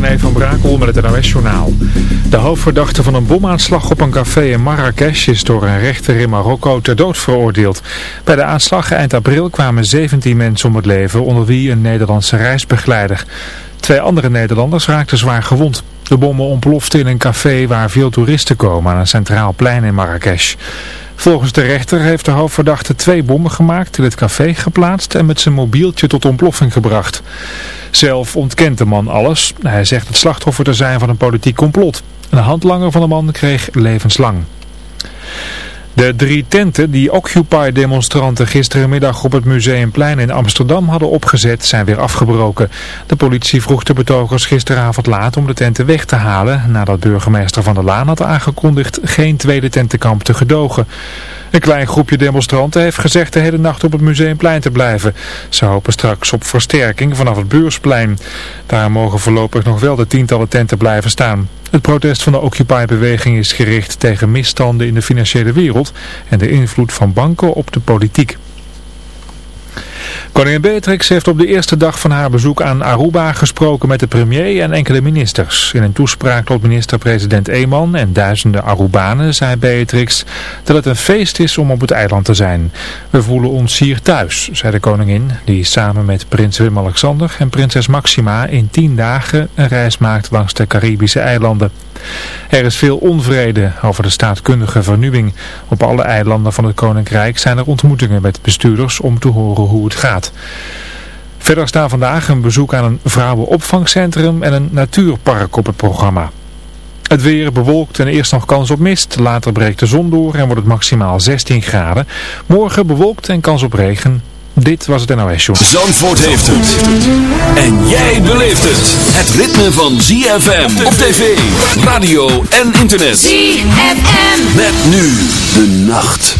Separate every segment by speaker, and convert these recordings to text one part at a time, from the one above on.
Speaker 1: Van Brakel met het NOS-journaal. De hoofdverdachte van een bomaanslag op een café in Marrakesh is door een rechter in Marokko ter dood veroordeeld. Bij de aanslag eind april kwamen 17 mensen om het leven, onder wie een Nederlandse reisbegeleider. Twee andere Nederlanders raakten zwaar gewond. De bommen ontploften in een café waar veel toeristen komen aan een centraal plein in Marrakesh. Volgens de rechter heeft de hoofdverdachte twee bommen gemaakt, in het café geplaatst en met zijn mobieltje tot ontploffing gebracht. Zelf ontkent de man alles. Hij zegt het slachtoffer te zijn van een politiek complot. Een handlanger van de man kreeg levenslang. De drie tenten die Occupy-demonstranten gisterenmiddag op het Museumplein in Amsterdam hadden opgezet zijn weer afgebroken. De politie vroeg de betogers gisteravond laat om de tenten weg te halen nadat burgemeester Van der Laan had aangekondigd geen tweede tentenkamp te gedogen. Een klein groepje demonstranten heeft gezegd de hele nacht op het Museumplein te blijven. Ze hopen straks op versterking vanaf het Beursplein. Daar mogen voorlopig nog wel de tientallen tenten blijven staan. Het protest van de Occupy-beweging is gericht tegen misstanden in de financiële wereld en de invloed van banken op de politiek. Koningin Beatrix heeft op de eerste dag van haar bezoek aan Aruba gesproken met de premier en enkele ministers. In een toespraak tot minister-president Eeman en duizenden Arubanen zei Beatrix dat het een feest is om op het eiland te zijn. We voelen ons hier thuis, zei de koningin, die samen met prins Willem-Alexander en prinses Maxima in tien dagen een reis maakt langs de Caribische eilanden. Er is veel onvrede over de staatkundige vernieuwing. Op alle eilanden van het Koninkrijk zijn er ontmoetingen met bestuurders om te horen hoe het gaat. Verder staan vandaag een bezoek aan een vrouwenopvangcentrum en een natuurpark op het programma. Het weer bewolkt en eerst nog kans op mist. Later breekt de zon door en wordt het maximaal 16 graden. Morgen bewolkt en kans op regen. Dit was het NOS Show.
Speaker 2: Zandvoort heeft het. En jij beleeft het. Het ritme van ZFM op tv, radio en internet.
Speaker 3: ZFM.
Speaker 2: Met nu de nacht.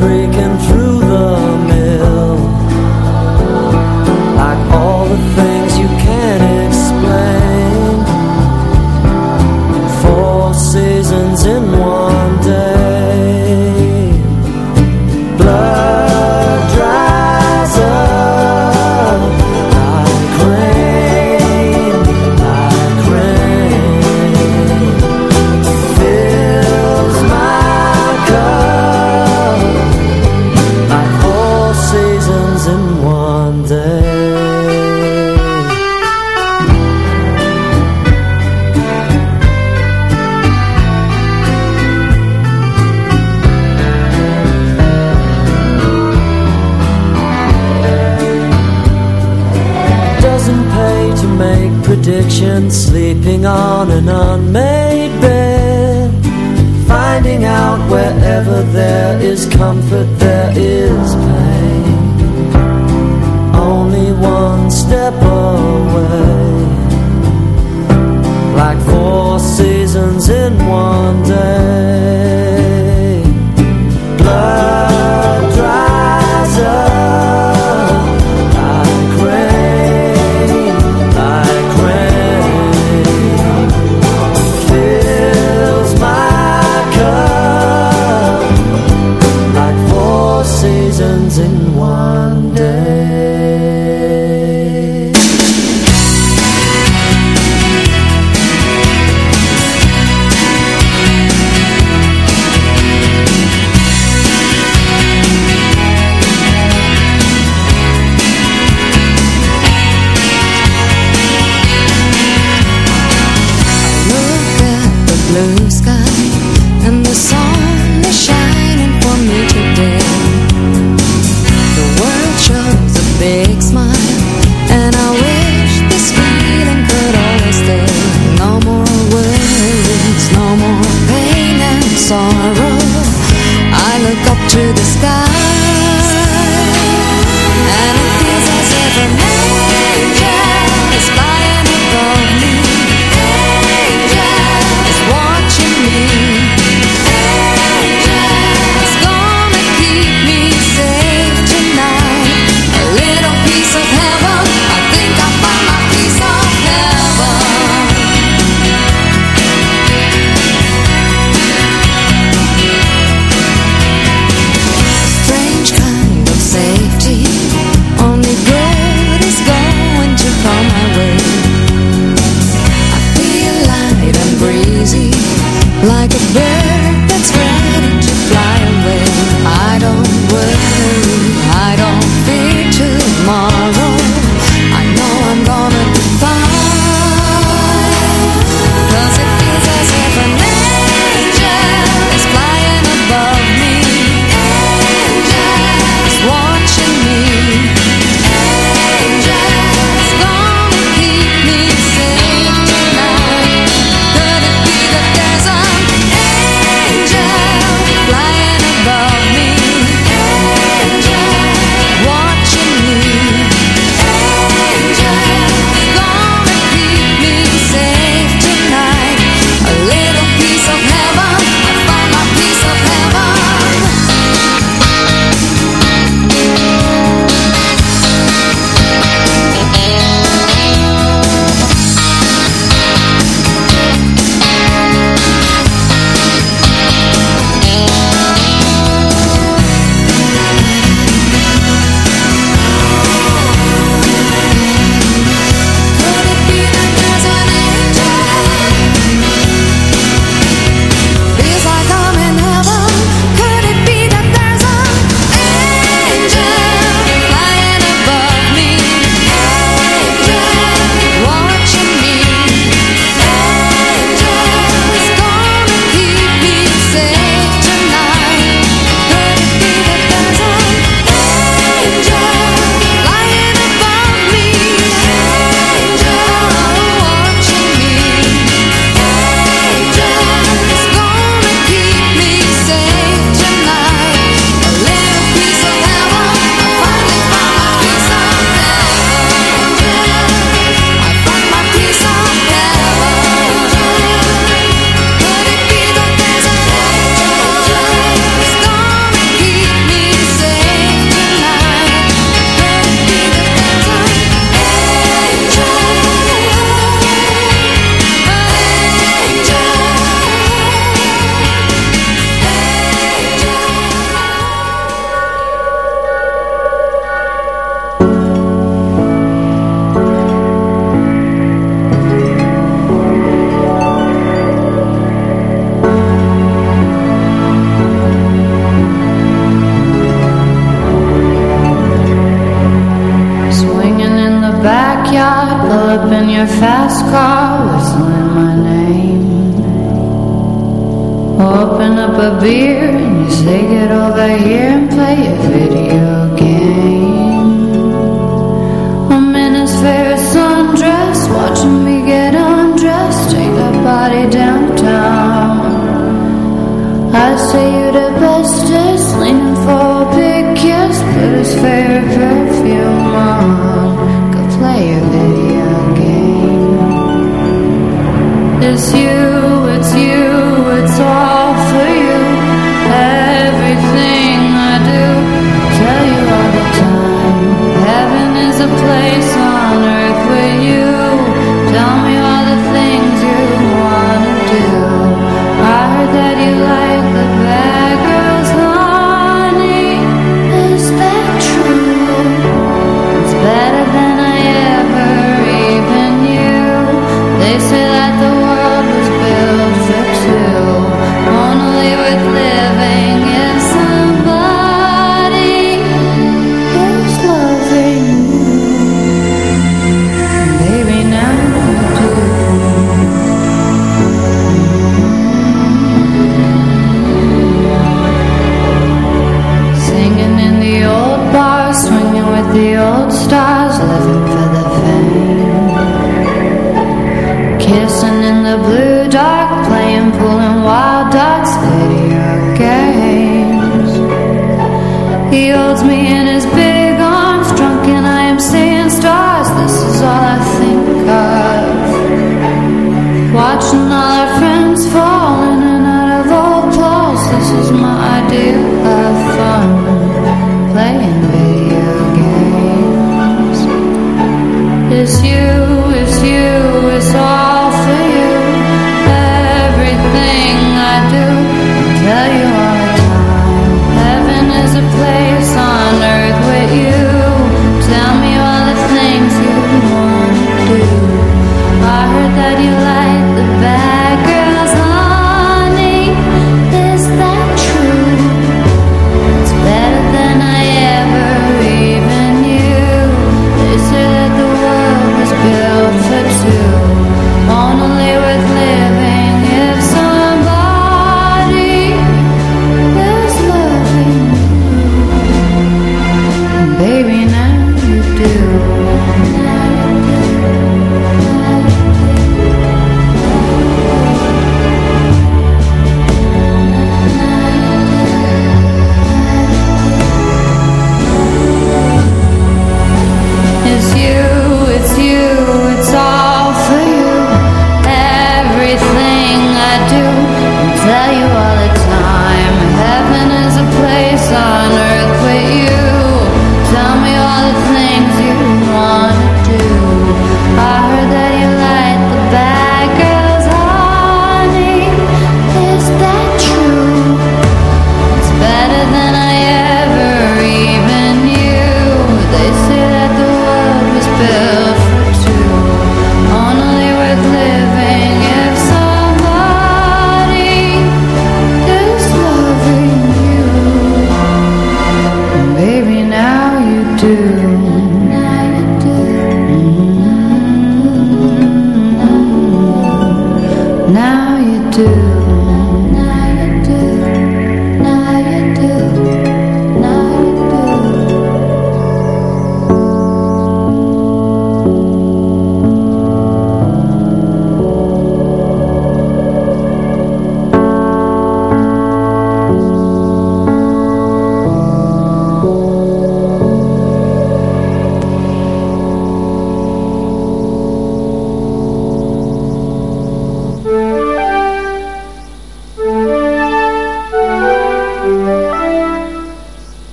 Speaker 4: And through the mill. Like all the things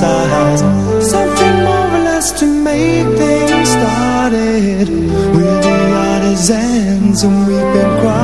Speaker 5: size Something more or less to make things started. With the artisans and
Speaker 6: weeping cries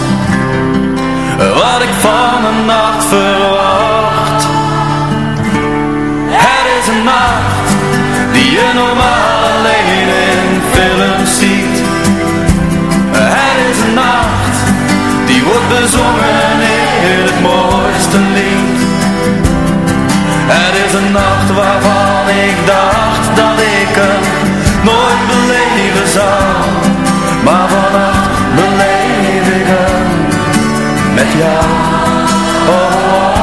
Speaker 6: Oh, oh.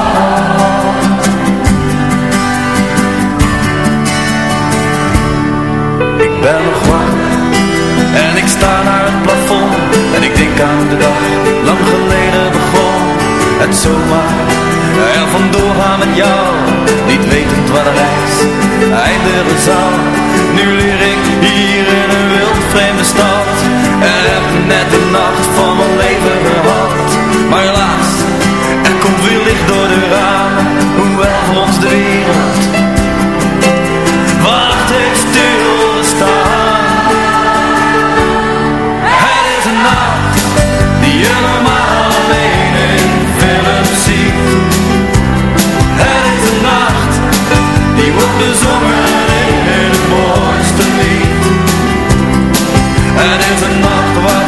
Speaker 6: Ik ben nog wakker en ik sta naar het plafond en ik denk aan de dag, lang geleden begon het zomaar er vandoor gaan met jou, niet wetend waar de reis eindigen zou. Nu leer ik hier in een wild vreemde stad en heb net de nacht van mijn leven gehad. Maar licht door de ramen, hoewel voor ons de wereld wacht heeft stilgestaan. Het is een nacht die je normaal alleen in films ziet. Het is een nacht die wordt bezongen in het mooiste lied. Het is een nacht waarvan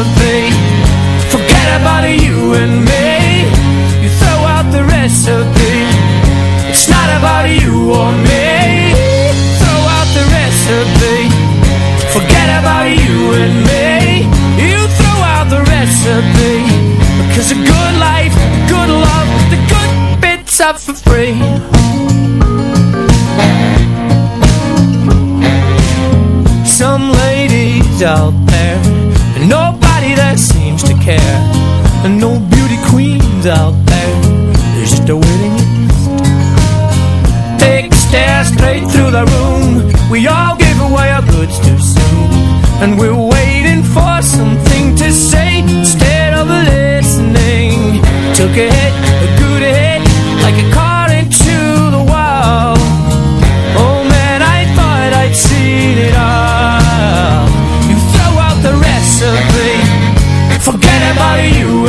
Speaker 7: recipe, forget about you and me. You throw out the recipe, it's not about you or me. Throw out the recipe, forget about you and me. You throw out the recipe, because a good life, the good love, the good bits are for free. Some ladies out there, care, and no beauty queens out there. There's just a waiting list. Take a stare straight through the room. We all give away our goods too soon, and we're waiting for something to say instead of listening. Took a hit, a good hit, like a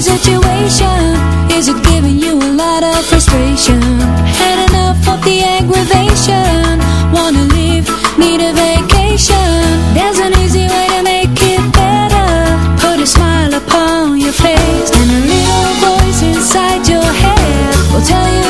Speaker 8: situation? Is it giving you a lot of frustration? Had enough of the aggravation? Wanna leave? Need a vacation? There's an easy way to make it better. Put a smile upon your face and a little voice inside your head will tell you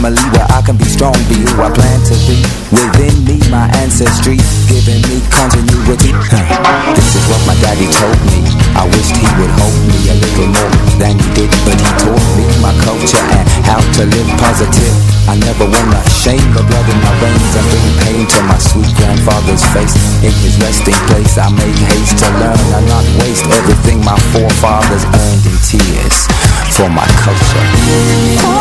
Speaker 9: I'm I can be strong, be who I plan to be. Within me, my ancestry, giving me continuity. This is what my daddy told me. I wished he would hold me a little more than he did But he taught me my culture and how to live positive. I never wanna shame the blood in my veins. I bring pain to my sweet grandfather's face. In his resting place, I make haste to learn
Speaker 10: I
Speaker 11: not waste everything my forefathers earned in tears for my culture.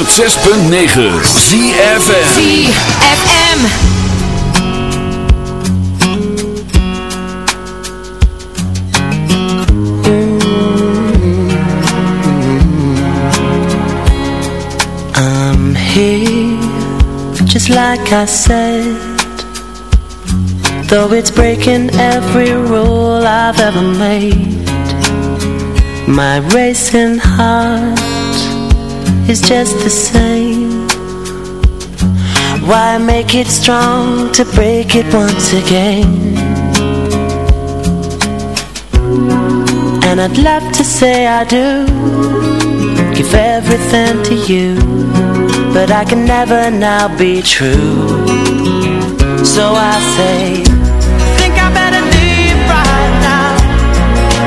Speaker 2: 106.9 ZFM
Speaker 12: ZFM
Speaker 4: I'm here, just like I said. Though it's breaking every rule I've ever made. My racing heart is just the same. Why make it strong to break it once again? And I'd love to say I do Give everything to you But I can never now be true. So I say Think I better leave right now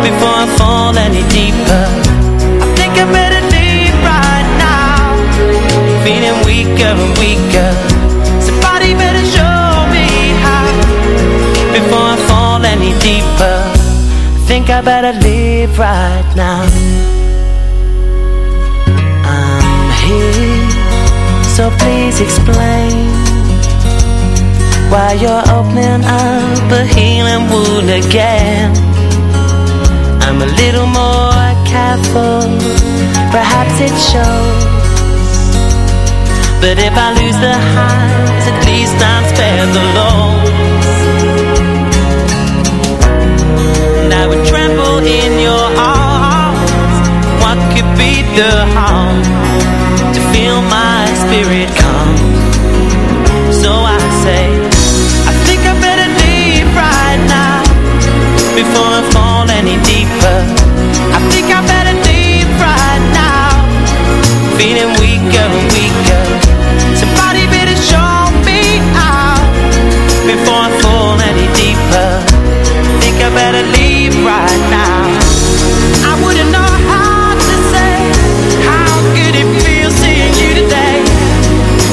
Speaker 4: Before I fall any deeper. I think I better Feeling weaker and weaker. Somebody better show me how. Before I fall any deeper I think I better leave right now. I'm here So please explain Why you're opening up a healing wound again. I'm a little more careful Perhaps it shows But if I lose the highs At least I'm spared the lows. And I would tremble in your arms. What could be the harm? To feel my spirit come. So I say I think I better leave right now. Before I fall any deeper. I think I better leave right now. Feeling Before I fall any deeper. I think I better leave right now. I wouldn't know how to say How good it feels seeing you today.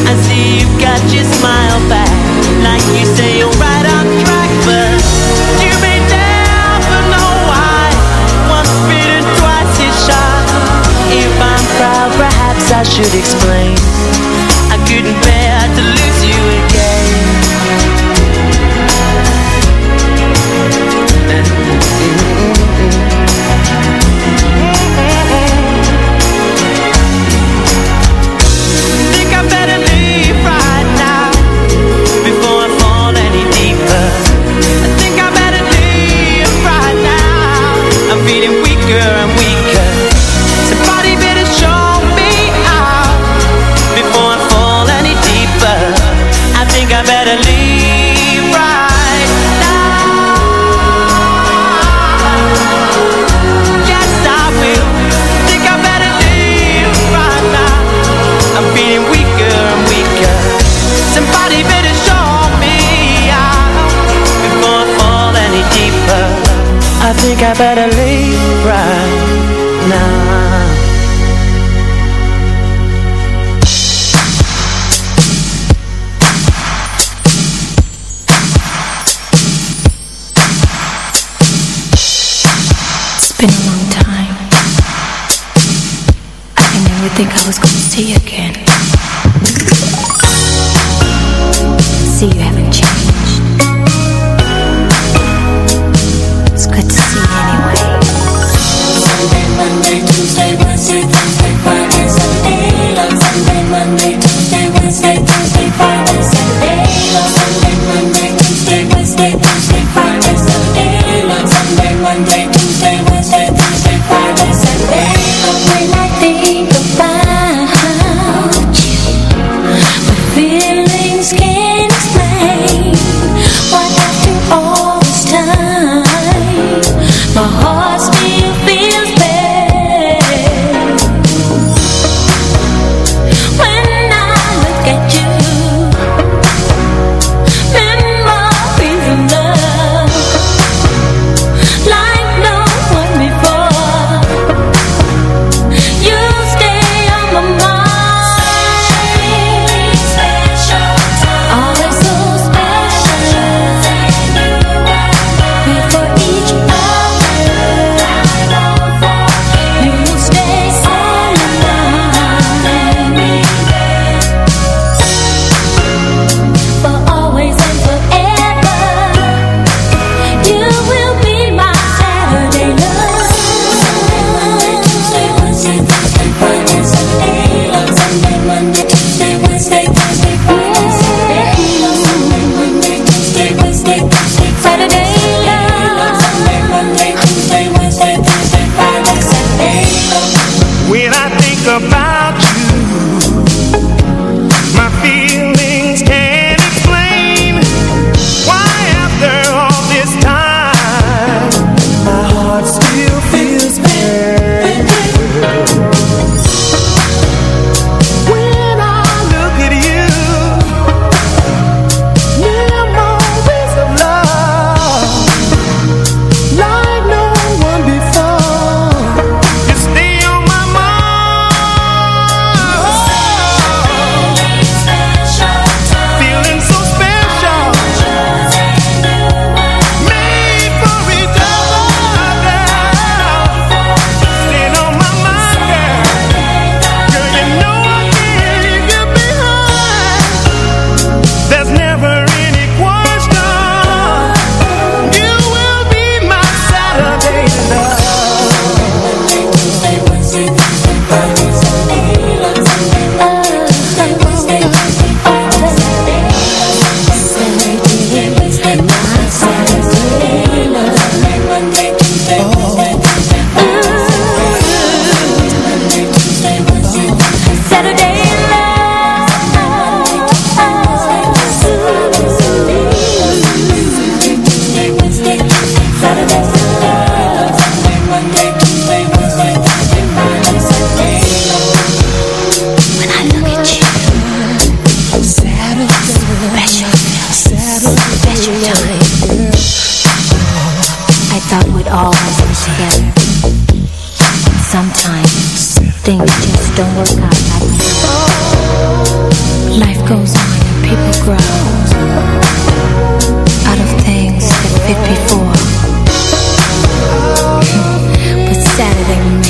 Speaker 4: I see you've got your smile back. Like you say you're right on track But you may never know why. Once bitten, twice is shy If I'm proud, perhaps I should explain. I couldn't bear Better leave right now.
Speaker 12: It's been a long time. I never think I was gonna see you again I think about you.
Speaker 5: before.
Speaker 12: But Saturday